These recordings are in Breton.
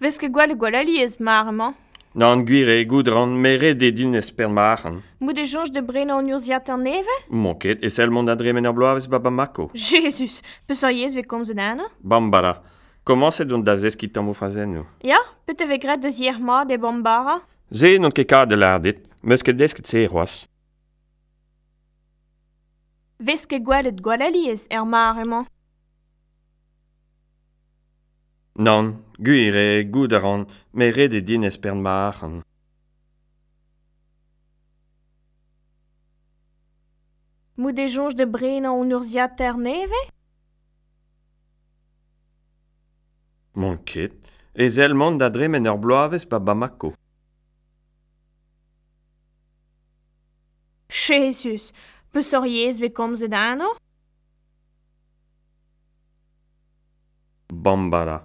Veske e gwall e gwall ali ez mar. N'an gwir e goudran mere de din ez per maren. Mout e jonge de brena an ur ziat an neve? Mon ket, e sel mont adre men ar baba mako. Jesus, peus an yez ve komz an ana? Bambara. Comment se don da zez kit am frazen nou? Ja, peut eve gret deus hier ma de bambara? Ze non ket ka de lardit, meus ket desket se roas. Veske gwellet gwelet er mar. Non, Guir e gouzout a ran, me d'e dinez pern ma de Mod e soñj da brenañ hon urzhiat er-nevez Mont ket, ez el-mont da dremen ur bloavezh pa Bamako. Jesus, peus ar yez ve komz komzet anv Bambara.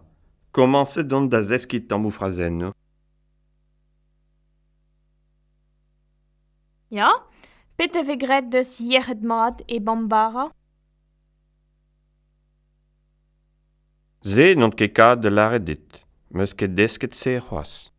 Komanset don da zeskit tammoù frazennoù. Ya, petra e gret deus yec'hed mat e bambara Ze, n'ont ket kad de lâret meus ket desket se c'hoaz.